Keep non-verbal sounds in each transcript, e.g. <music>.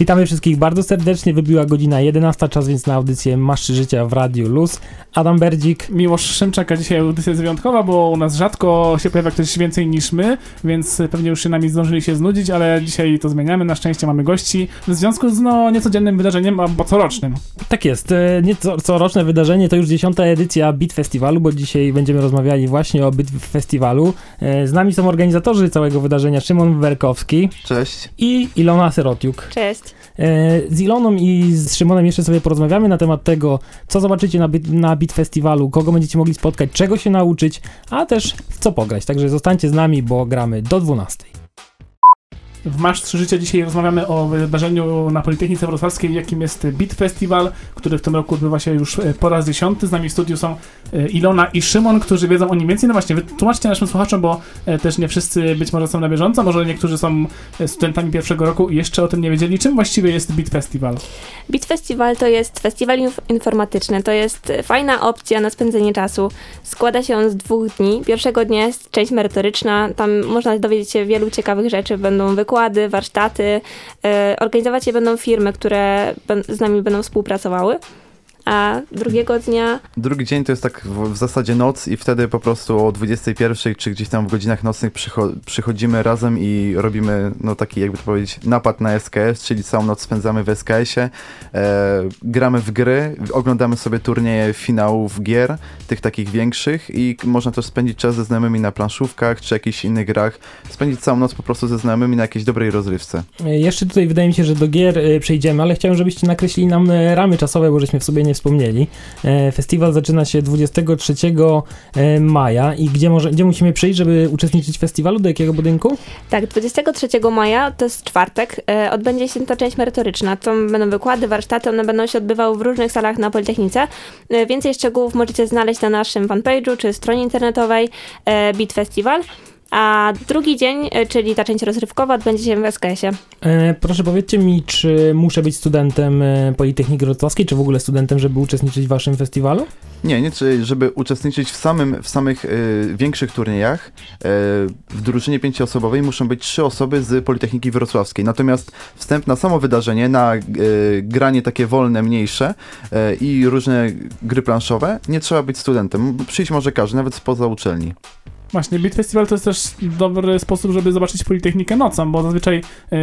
Witamy wszystkich bardzo serdecznie. Wybiła godzina 11, czas więc na audycję Maszczy Życia w Radiu Luz. Adam Berdzik. Miłosz Szymczak, a dzisiaj audycja jest wyjątkowa, bo u nas rzadko się pojawia ktoś więcej niż my, więc pewnie już się nami zdążyli się znudzić, ale dzisiaj to zmieniamy. Na szczęście mamy gości w związku z no, niecodziennym wydarzeniem, bo corocznym. Tak jest. E, nie co, coroczne wydarzenie to już dziesiąta edycja Beat Festiwalu, bo dzisiaj będziemy rozmawiali właśnie o Beat Festiwalu. E, z nami są organizatorzy całego wydarzenia Szymon Werkowski. Cześć. I Ilona Serotiuk. Cześć. E, z Iloną i z Szymonem jeszcze sobie porozmawiamy na temat tego, co zobaczycie na, na Beat Festiwalu, kogo będziecie mogli spotkać, czego się nauczyć, a też w co pograć. Także zostańcie z nami, bo gramy do 12. W Masz 3 Życia dzisiaj rozmawiamy o wydarzeniu na Politechnice Wrocławskiej, jakim jest Beat Festival, który w tym roku odbywa się już e, po raz dziesiąty. Z nami w studiu są e, Ilona i Szymon, którzy wiedzą o nim więcej. No właśnie, wytłumaczcie naszym słuchaczom, bo e, też nie wszyscy być może są na bieżąco, może niektórzy są studentami pierwszego roku i jeszcze o tym nie wiedzieli. Czym właściwie jest Beat Festival? Beat Festival to jest festiwal inf informatyczny, to jest fajna opcja na spędzenie czasu. Składa się on z dwóch dni. Pierwszego dnia jest część merytoryczna, tam można dowiedzieć się wielu ciekawych rzeczy, będą wykłady, wykłady, warsztaty. E, organizować je będą firmy, które z nami będą współpracowały a drugiego dnia... Drugi dzień to jest tak w, w, zasadzie noc i wtedy po prostu o 21 czy gdzieś tam w godzinach nocnych przycho przychodzimy razem i robimy, no taki jakby to powiedzieć, napad na SKS, czyli całą noc spędzamy w SKS-ie, e, gramy w gry, oglądamy sobie turnieje finałów gier, tych takich większych i można też spędzić czas ze znajomymi na planszówkach czy jakichś innych grach, spędzić całą noc po prostu ze znajomymi na jakiejś dobrej rozrywce. E, jeszcze tutaj wydaje mi się, że do gier e, przejdziemy, ale chciałem, żebyście nakreślili nam e, ramy czasowe, bo żeśmy w sobie nie wspomnieli. E, festiwal zaczyna się 23 e, maja i gdzie, może, gdzie musimy przyjść, żeby uczestniczyć w festiwalu? Do jakiego budynku? Tak, 23 maja, to jest czwartek, e, odbędzie się ta część merytoryczna. To będą wykłady, warsztaty, one będą się odbywały w różnych salach na Politechnice. Więcej szczegółów możecie znaleźć na naszym fanpage'u czy stronie internetowej Beat Festival. A drugi dzień, e, czyli ta część rozrywkowa, odbędzie się w SKS-ie. E, proszę powiedzcie mi, czy muszę być studentem e, Politechniki Wrocławskiej, czy w ogóle studentem, żeby uczestniczyć w waszym festiwalu? Nie, nie, czyli żeby uczestniczyć w samym, w samych y, większych turniejach, y, w drużynie pięcioosobowej muszą być trzy osoby z Politechniki Wrocławskiej. Natomiast wstęp na samo wydarzenie, na y, granie takie wolne, mniejsze i różne gry planszowe, nie trzeba być studentem. Przyjść może każdy, nawet spoza uczelni. Właśnie, Beat Festival to jest też dobry sposób, żeby zobaczyć Politechnikę nocą, bo zazwyczaj yy,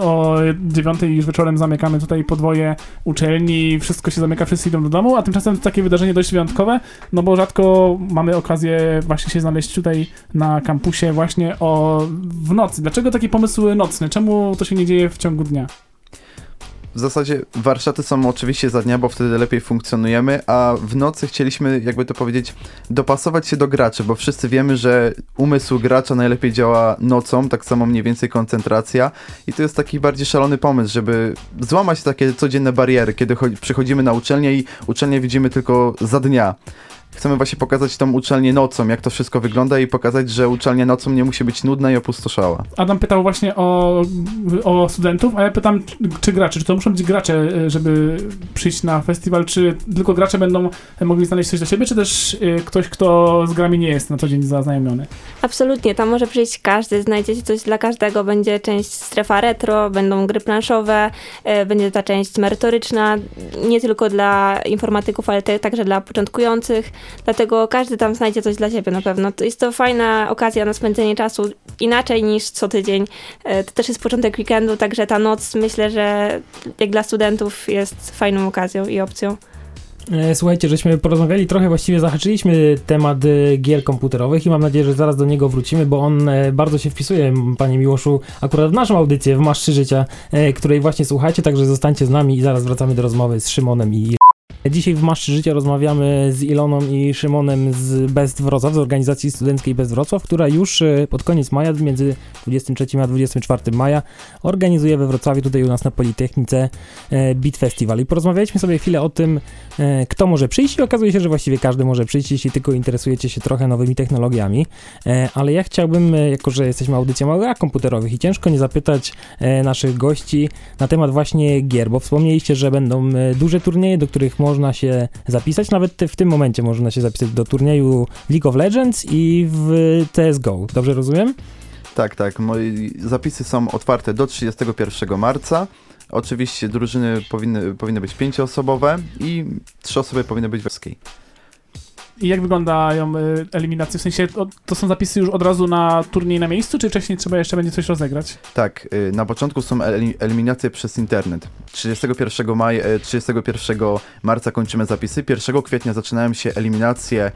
o dziewiątej już wieczorem zamykamy tutaj podwoje uczelni, wszystko się zamyka, wszyscy idą do domu, a tymczasem to takie wydarzenie dość wyjątkowe, no bo rzadko mamy okazję właśnie się znaleźć tutaj na kampusie właśnie o, w nocy. Dlaczego taki pomysł nocny? Czemu to się nie dzieje w ciągu dnia? W zasadzie warsztaty są oczywiście za dnia, bo wtedy lepiej funkcjonujemy, a w nocy chcieliśmy, jakby to powiedzieć, dopasować się do graczy, bo wszyscy wiemy, że umysł gracza najlepiej działa nocą, tak samo mniej więcej koncentracja. I to jest taki bardziej szalony pomysł, żeby złamać takie codzienne bariery, kiedy przychodzimy na uczelnię i uczelnię widzimy tylko za dnia chcemy właśnie pokazać tą uczelnię nocą, jak to wszystko wygląda i pokazać, że uczelnia nocą nie musi być nudna i opustoszała. Adam pytał właśnie o, o studentów, a ja pytam, czy gracze, czy to muszą być gracze, e, żeby przyjść na festiwal, czy tylko gracze będą mogli znaleźć coś dla siebie, czy też e, ktoś, kto z grami nie jest na co dzień zaznajomiony? Absolutnie, tam może przyjść każdy, znajdziecie coś dla każdego, będzie część strefa retro, będą gry planszowe, e, będzie ta część merytoryczna, nie tylko dla informatyków, ale także dla początkujących. Dlatego każdy tam znajdzie coś dla siebie na pewno. To jest to fajna okazja na spędzenie czasu inaczej niż co tydzień. E, to też jest początek weekendu, także ta noc myślę, że jak dla studentów jest fajną okazją i opcją. E, słuchajcie, żeśmy porozmawiali trochę, właściwie zahaczyliśmy temat e, gier komputerowych i mam nadzieję, że zaraz do niego wrócimy, bo on bardzo się wpisuje, panie Miłoszu, akurat w naszą audycję, w Maszczy Życia, której właśnie słuchacie, także zostańcie z nami i zaraz wracamy do rozmowy z Szymonem i Dzisiaj w Maszczy Życia rozmawiamy z Iloną i Szymonem z Best Wrocław, z organizacji studenckiej Best Wrocław, która już e, pod koniec maja, między 23 a 24 maja, organizuje we Wrocławiu, tutaj u nas na Politechnice, e, Beat Festival. I porozmawialiśmy sobie chwilę o tym, e, kto może przyjść i okazuje się, że właściwie każdy może przyjść, jeśli tylko interesujecie się trochę nowymi technologiami. Ale ja chciałbym, jako że jesteśmy audycją o komputerowych i ciężko nie zapytać naszych gości na temat właśnie gier, bo wspomnieliście, że będą duże turnieje, do których można można się zapisać, nawet w tym momencie można się zapisać do turnieju League of Legends i w CSGO. Dobrze rozumiem? Tak, tak. Moje zapisy są otwarte do 31 marca. Oczywiście drużyny powinny, powinny być pięcioosobowe i trzy osoby powinny być weskiej. I jak wyglądają y, eliminacje? W sensie to są zapisy już od razu na turniej na miejscu, czy wcześniej trzeba jeszcze będzie coś rozegrać? Tak, y, na początku są eli- eliminacje przez internet. 31, maja, y, 31 marca kończymy zapisy. 1 kwietnia zaczynają się eliminacje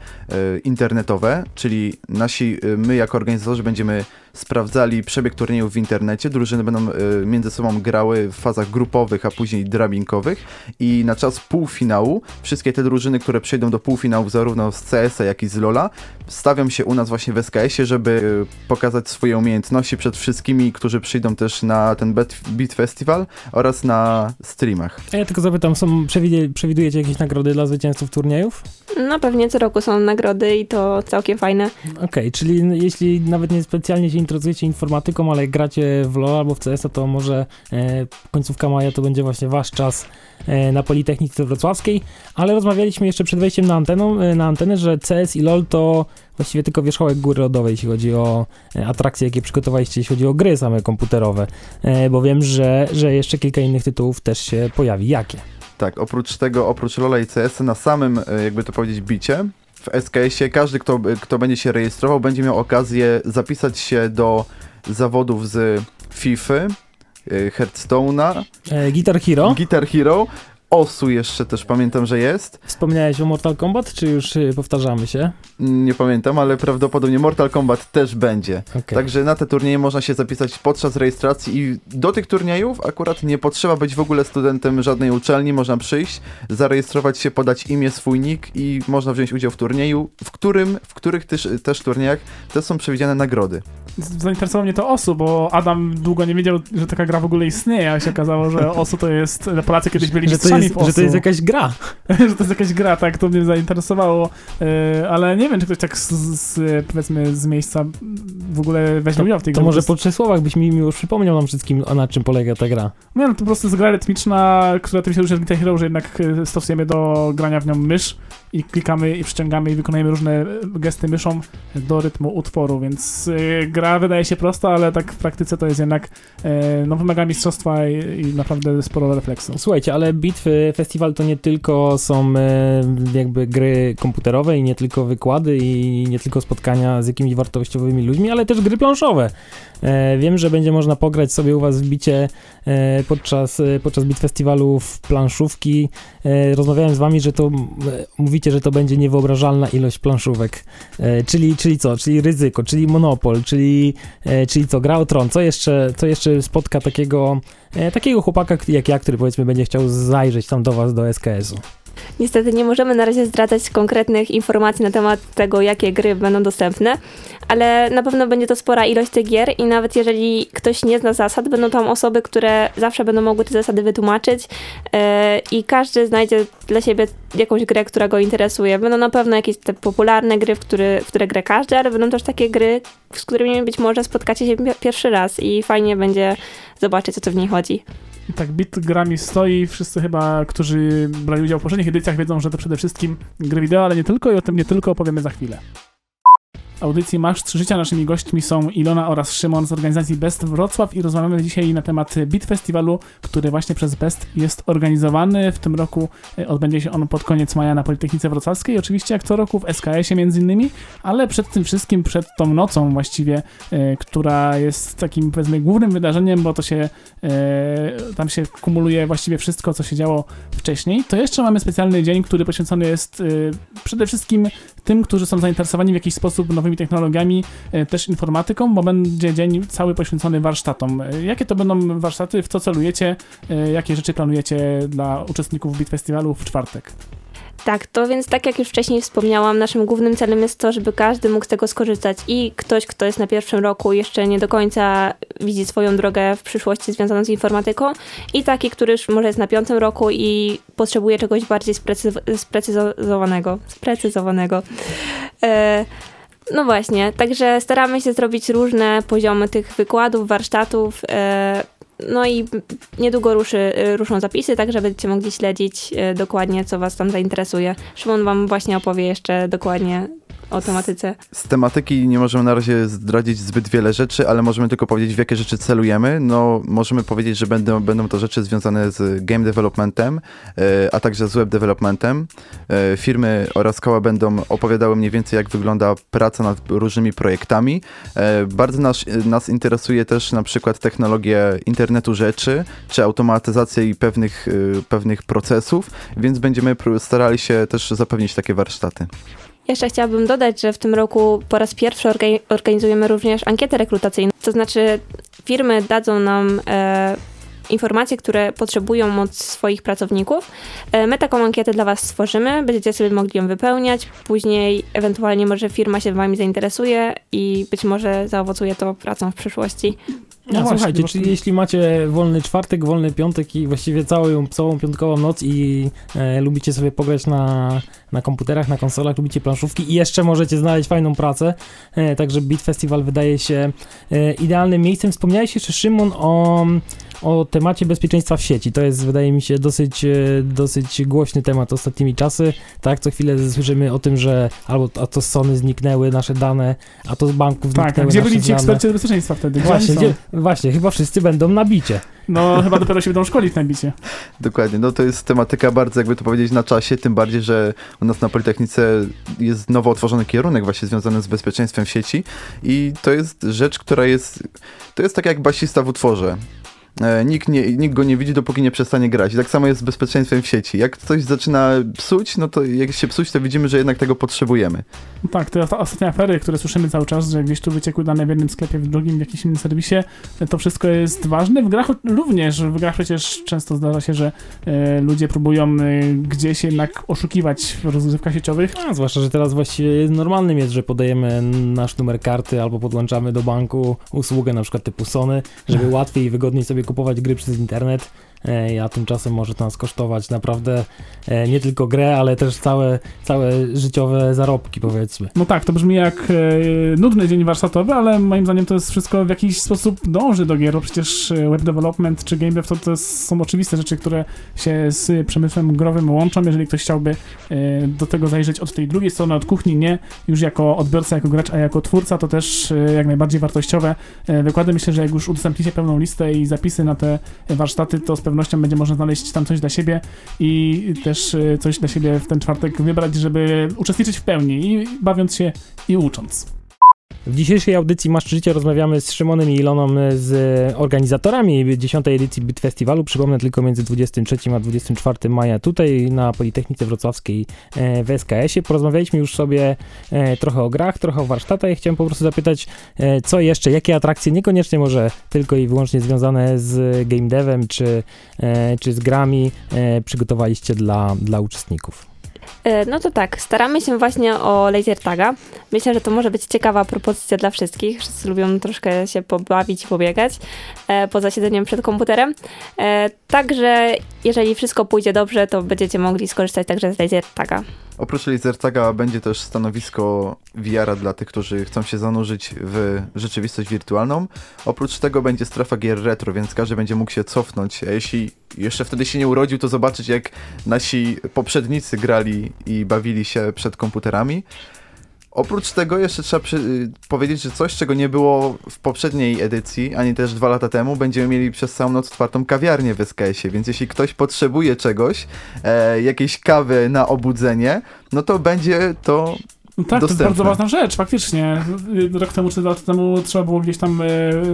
y, internetowe, czyli nasi, my jako organizatorzy będziemy sprawdzali przebieg turniejów w internecie. Drużyny będą y, między sobą grały w fazach grupowych, a później drabinkowych. I na czas półfinału wszystkie te drużyny, które przejdą do półfinałów zarówno z CS-a, jak i z LoL'a, stawiam się u nas właśnie w SKS-ie, żeby y, pokazać swoje umiejętności przed wszystkimi, którzy przyjdą też na ten Beat Festival oraz na streamach. A ja tylko zapytam, są, przewiduje, przewidujecie jakieś nagrody dla zwycięzców turniejów? No pewnie co roku są nagrody i to całkiem fajne. Okej, czyli n- jeśli nawet nie specjalnie się interesujecie informatyką, ale gracie w LoL albo w CS, to może e, końcówka maja to będzie właśnie wasz czas e, na Politechnice Wrocławskiej, ale rozmawialiśmy jeszcze przed wejściem na, anteną, e, na antenę, że CS i LoL to właściwie tylko wierzchołek góry lodowej, jeśli chodzi o e, atrakcje, jakie przygotowaliście, jeśli chodzi o gry same komputerowe, e, bo wiem, że, że jeszcze kilka innych tytułów też się pojawi. Jakie? Tak, oprócz tego, oprócz LoL'a i CS na samym, e, jakby to powiedzieć, bicie, w SKS-ie każdy, kto, kto będzie się rejestrował, będzie miał okazję zapisać się do zawodów z FIFA, e, Hearthstone'a, E, Guitar Hero? Guitar Hero, OSU jeszcze też pamiętam, że jest. Wspomniałeś o Mortal Kombat, czy już e, powtarzamy się? Nie pamiętam, ale prawdopodobnie Mortal Kombat też będzie. Okej. Także na te turnieje można się zapisać podczas rejestracji i do tych turniejów akurat nie potrzeba być w ogóle studentem żadnej uczelni, można przyjść, zarejestrować się, podać imię, swój nick i można wziąć udział w turnieju, w którym, w których też, też turniejach też są przewidziane nagrody. Zainteresowało mnie to OSU, bo Adam długo nie wiedział, że taka gra w ogóle istnieje, a się okazało, że OSU to jest... Polacy kiedyś byli że, to mistrzami jest, w OSU. że to jest jakaś gra. <laughs> że to jest jakaś gra, tak, to mnie zainteresowało, e, ale nie wiem, czy ktoś tak z, z, powiedzmy z miejsca w ogóle weźmie udział w tej To grze. może jest- po trzech słowach byś mi już przypomniał nam wszystkim, na czym polega ta gra. Nie, no to po prostu jest gra rytmiczna, która tym się różni od Guitar Hero, że jednak e, stosujemy do grania w nią mysz i klikamy i przyciągamy i wykonujemy różne gesty myszą do rytmu utworu, więc e, gra wydaje się prosta, ale tak w praktyce to jest jednak, e, no wymaga mistrzostwa i, i naprawdę sporo refleksu. Słuchajcie, ale Bitwy Festiwal to nie tylko są e, jakby gry komputerowe i nie tylko wykłady i nie tylko spotkania z jakimiś wartościowymi ludźmi, ale też gry planszowe. E, wiem, że będzie można pograć sobie u was w bicie podczas, podczas Bit Festiwalu w planszówki. Rozmawiałem z wami, że to mówicie, że to będzie niewyobrażalna ilość planszówek. Czyli, czyli co? Czyli ryzyko, czyli monopol, czyli, e, czyli co? Gra o tron. Co jeszcze, co jeszcze spotka takiego e, takiego chłopaka jak ja, który powiedzmy będzie chciał zajrzeć tam do was do SKS-u. Niestety nie możemy na razie zdradzać konkretnych informacji na temat tego, jakie gry będą dostępne, ale na pewno będzie to spora ilość tych gier i nawet jeżeli ktoś nie zna zasad, będą tam osoby, które zawsze będą mogły te zasady wytłumaczyć e, i każdy znajdzie dla siebie jakąś grę, która go interesuje. Będą na pewno jakieś te popularne gry, w, który, w które gra każdy, ale będą też takie gry, z którymi być może spotkacie się pi- pierwszy raz i fajnie będzie zobaczyć, o co w niej chodzi. I tak bit grami stoi, wszyscy chyba, którzy brali udział w poprzednich edycjach wiedzą, że to przede wszystkim gry wideo, ale nie tylko i o tym nie tylko opowiemy za chwilę. Audycji Masz Trzy Życia. Naszymi gośćmi są Ilona oraz Szymon z organizacji Best Wrocław i rozmawiamy dzisiaj na temat Beat Festiwalu, który właśnie przez Best jest organizowany. W tym roku e, odbędzie się on pod koniec maja na Politechnice Wrocławskiej, oczywiście jak co roku w SKS-ie między innymi, ale przed tym wszystkim, przed tą nocą właściwie, e, która jest takim powiedzmy głównym wydarzeniem, bo to się e, tam się kumuluje właściwie wszystko, co się działo wcześniej, to jeszcze mamy specjalny dzień, który poświęcony jest przede wszystkim tym, którzy są zainteresowani w jakiś sposób nowymi technologiami, e, też informatyką, bo będzie dzień cały poświęcony warsztatom. E, Jakie to będą warsztaty, w co celujecie, e, jakie rzeczy planujecie dla uczestników Beat Festiwalu w czwartek? Tak, to więc tak jak już wcześniej wspomniałam, naszym głównym celem jest to, żeby każdy mógł z tego skorzystać i ktoś, kto jest na pierwszym roku jeszcze nie do końca widzi swoją drogę w przyszłości związaną z informatyką i taki, który już może jest na piątym roku i potrzebuje czegoś bardziej sprecyz- sprecyzowanego. sprecyzowanego. E, no właśnie, także staramy się zrobić różne poziomy tych wykładów, warsztatów. E, no i niedługo ruszy, ruszą zapisy, tak że będziecie mogli śledzić e, dokładnie, co was tam zainteresuje. Szymon wam właśnie opowie jeszcze dokładnie o tematyce. Z tematyki nie możemy na razie zdradzić zbyt wiele rzeczy, ale możemy tylko powiedzieć, w jakie rzeczy celujemy. No, możemy powiedzieć, że będą, będą to rzeczy związane z game developmentem, e, a także z web developmentem. E, firmy oraz koła będą opowiadały mniej więcej, jak wygląda praca nad różnymi projektami. E, bardzo nas, nas interesuje też na przykład technologie internetu rzeczy, czy automatyzacja i pewnych, pewnych procesów, więc będziemy starali się też zapewnić takie warsztaty. Jeszcze chciałabym dodać, że w tym roku po raz pierwszy orga- organizujemy również ankietę rekrutacyjną. To znaczy, firmy dadzą nam e, informacje, które potrzebują od swoich pracowników. E, my taką ankietę dla Was stworzymy, będziecie sobie mogli ją wypełniać. Później ewentualnie może firma się Wami zainteresuje i być może zaowocuje to pracą w przyszłości. No, No właśnie, słuchajcie, bo- czyli jeśli macie wolny czwartek, wolny piątek i właściwie całą, całą piątkową noc i e, lubicie sobie pograć na, na komputerach, na konsolach, lubicie planszówki i jeszcze możecie znaleźć fajną pracę, e, także Beat Festival wydaje się e, idealnym miejscem. Wspomniałeś jeszcze, Szymon, o, o temacie bezpieczeństwa w sieci. To jest, wydaje mi się, dosyć, e, dosyć głośny temat ostatnimi czasy. Tak, co chwilę słyszymy o tym, że albo a to z Sony zniknęły nasze dane, a to z banków Tak, zniknęły gdzie nasze byli ci dane. eksperci od bezpieczeństwa wtedy? Gdzie Właśnie, gdzie, właśnie, chyba wszyscy będą na bicie. No <laughs> chyba dopiero się będą szkolić na bicie. Dokładnie, no to jest tematyka bardzo, jakby to powiedzieć, na czasie, tym bardziej, że u nas na Politechnice jest nowo otworzony kierunek właśnie związany z bezpieczeństwem w sieci i to jest rzecz, która jest, to jest tak jak basista w utworze. E, Nikt, nie, nikt go nie widzi, dopóki nie przestanie grać. I tak samo jest z bezpieczeństwem w sieci. Jak coś zaczyna psuć, no to jak się psuć, to widzimy, że jednak tego potrzebujemy. No tak, te osta- ostatnie afery, które słyszymy cały czas, że gdzieś tu wyciekły dane w jednym sklepie, w drugim, w jakimś innym serwisie, to wszystko jest ważne. W grach również, w grach przecież często zdarza się, że e, ludzie próbują e, gdzieś jednak oszukiwać w rozgrywkach sieciowych. A, zwłaszcza, że teraz właściwie normalnym jest, że podajemy nasz numer karty albo podłączamy do banku usługę na przykład typu Sony, żeby <laughs> łatwiej i wygodniej sobie kupować gry przez internet. A tymczasem może to nas kosztować naprawdę e, nie tylko grę, ale też całe, całe życiowe zarobki powiedzmy. No tak, to brzmi jak e, nudny dzień warsztatowy, ale moim zdaniem to jest wszystko w jakiś sposób dąży do gier, bo przecież e, web development czy game dev to, to są oczywiste rzeczy, które się z przemysłem growym łączą. Jeżeli ktoś chciałby do tego zajrzeć od tej drugiej strony, od kuchni, nie już jako odbiorca, jako gracz, a jako twórca, to też jak najbardziej wartościowe wykłady. Myślę, że jak już udostępnicie pełną listę i zapisy na te warsztaty, to pewnością będzie można znaleźć tam coś dla siebie i też e, coś dla siebie w ten czwartek wybrać, żeby uczestniczyć w pełni i bawiąc się i ucząc. W dzisiejszej audycji Masz Życie rozmawiamy z Szymonem i Iloną, z organizatorami 10. edycji Bit Festiwalu. Przypomnę tylko między 23 a 24 maja tutaj na Politechnice Wrocławskiej e, w SKS-ie. Porozmawialiśmy już sobie e, trochę o grach, trochę o warsztatach i chciałem po prostu zapytać, e, co jeszcze, jakie atrakcje, niekoniecznie może tylko i wyłącznie związane z game devem czy, e, czy z grami e, przygotowaliście dla, dla uczestników. E, No to tak, staramy się właśnie o laser taga. Myślę, że to może być ciekawa propozycja dla wszystkich. Wszyscy lubią troszkę się pobawić i pobiegać e, poza siedzeniem przed komputerem. E, Także jeżeli wszystko pójdzie dobrze, to będziecie mogli skorzystać także z laser taga. Oprócz Lasertaga będzie też stanowisko VR-a dla tych, którzy chcą się zanurzyć w rzeczywistość wirtualną. Oprócz tego będzie strefa gier retro, więc każdy będzie mógł się cofnąć. A jeśli jeszcze wtedy się nie urodził, to zobaczyć jak nasi poprzednicy grali i bawili się przed komputerami. Oprócz tego jeszcze trzeba przy, y, powiedzieć, że coś, czego nie było w poprzedniej edycji, ani też dwa lata temu, będziemy mieli przez całą noc otwartą kawiarnię w SKS-ie, więc jeśli ktoś potrzebuje czegoś, e, jakiejś kawy na obudzenie, no to będzie to No tak, to jest Dostępne. bardzo ważna rzecz, faktycznie. Rok temu czy dwa lata temu trzeba było gdzieś tam e,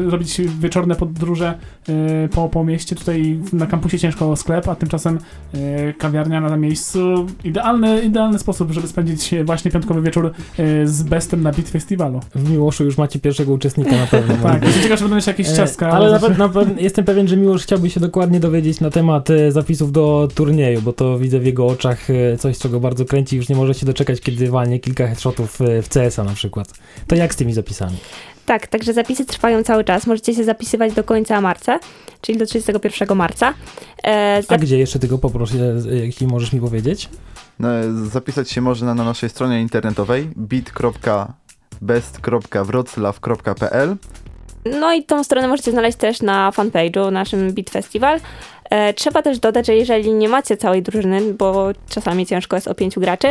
robić wieczorne podróże e, po, po mieście. Tutaj na kampusie ciężko o sklep, a tymczasem e, kawiarnia na miejscu. Idealny, idealny sposób, żeby spędzić właśnie piątkowy wieczór e, z Bestem na Beat Festiwalu. W Miłoszu już macie pierwszego uczestnika na pewno. <laughs> Tak, jestem ciekaw, że będą jeszcze jakieś E, ciastka. Ale na pe- na pe- jestem pewien, że Miłosz chciałby się dokładnie dowiedzieć na temat e, zapisów do turnieju, bo to widzę w jego oczach e, coś, czego bardzo kręci. Już nie może się doczekać, kiedy walnie kilka headshotów e, w CS-a na przykład. To jak z tymi zapisami? Tak, także zapisy trwają cały czas. Możecie się zapisywać do końca marca, czyli do 31 marca. E, A gdzie jeszcze tego poproszę, e, jeśli możesz mi powiedzieć? No, zapisać się można na naszej stronie internetowej bit.best.wroclaw.pl No i tą stronę możecie znaleźć też na fanpage'u naszym Beat Festival. E, trzeba też dodać, że jeżeli nie macie całej drużyny, bo czasami ciężko jest o pięciu graczy,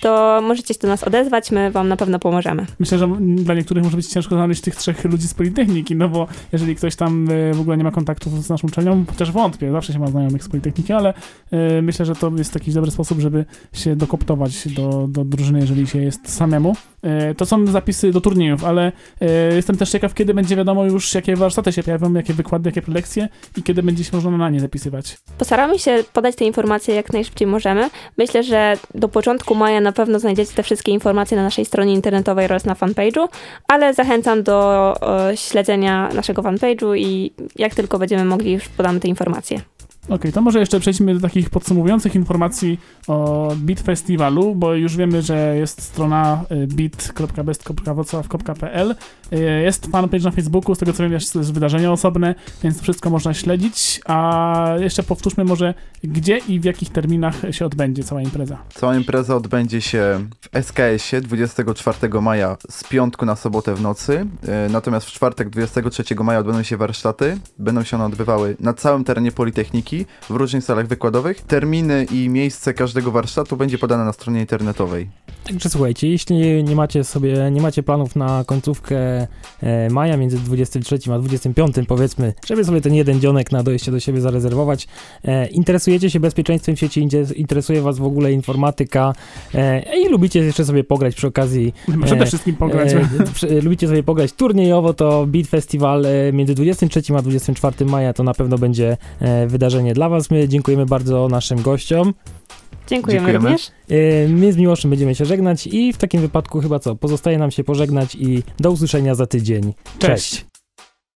to możecie się do nas odezwać, my wam na pewno pomożemy. Myślę, że dla niektórych może być ciężko znaleźć tych trzech ludzi z Politechniki, no bo jeżeli ktoś tam y, w ogóle nie ma kontaktów z naszą uczelnią, chociaż wątpię, zawsze się ma znajomych z Politechniki, ale y, myślę, że to jest taki dobry sposób, żeby się dokoptować do, do drużyny, jeżeli się jest samemu. Y, to są zapisy do turniejów, ale y, jestem też ciekaw, kiedy będzie wiadomo już, jakie warsztaty się pojawią, jakie wykłady, jakie prelekcje i kiedy będzie się można na nie zapisywać. Postaramy się podać te informacje jak najszybciej możemy. Myślę, że do początku maja na pewno znajdziecie te wszystkie informacje na naszej stronie internetowej oraz na fanpage'u, ale zachęcam do e, śledzenia naszego fanpage'u i jak tylko będziemy mogli, już podamy te informacje. Okej, to może jeszcze przejdźmy do takich podsumowujących informacji o Beat Festiwalu, bo już wiemy, że jest strona y, beat.best.wrocław.pl y, Jest fanpage na Facebooku, z tego co wiem jest jest wydarzenie osobne, więc wszystko można śledzić, a jeszcze powtórzmy może, gdzie i w jakich terminach się odbędzie cała impreza. Cała impreza odbędzie się w SKS-ie 24 maja z piątku na sobotę w nocy. E, Natomiast w czwartek 23 maja odbędą się warsztaty. Będą się one odbywały na całym terenie Politechniki, w różnych salach wykładowych. Terminy i miejsce każdego warsztatu będzie podane na stronie internetowej. Także słuchajcie, jeśli nie macie sobie, nie macie planów na końcówkę e, maja między 23 a 25 powiedzmy, żeby sobie ten jeden dzionek na dojście do siebie zarezerwować, e, interesujecie się bezpieczeństwem w sieci, inter- interesuje was w ogóle informatyka e, i lubicie jeszcze sobie pograć przy okazji Przede wszystkim pograć. Lubicie sobie pograć turniejowo, to Beat Festival między 23 a 24 maja to na pewno będzie e, wydarzenie dla Was. My dziękujemy bardzo naszym gościom. Dziękujemy, Dziękujemy. również. E, My z Miłoszem będziemy się żegnać i w takim wypadku chyba co, pozostaje nam się pożegnać i do usłyszenia za tydzień. Cześć.